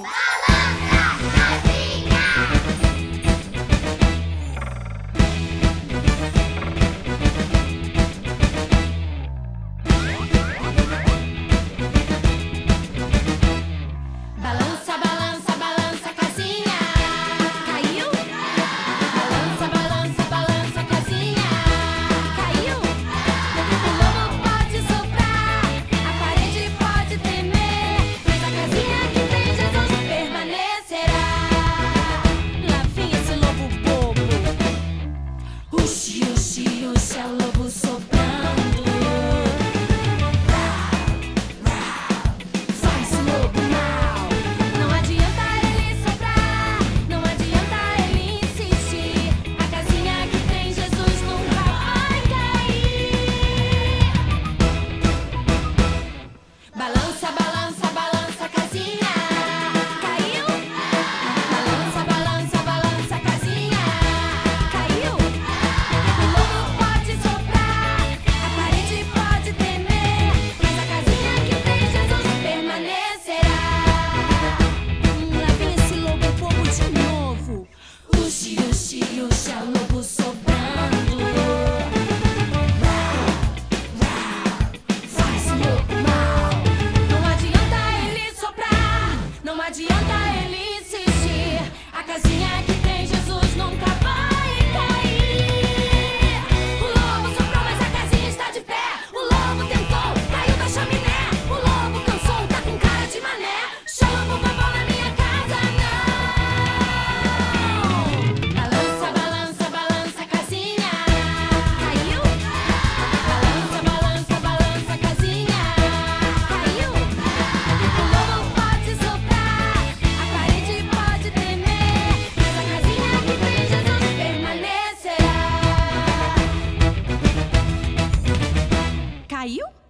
Bye. 西柚，西柚，沙拉布不说。Are you?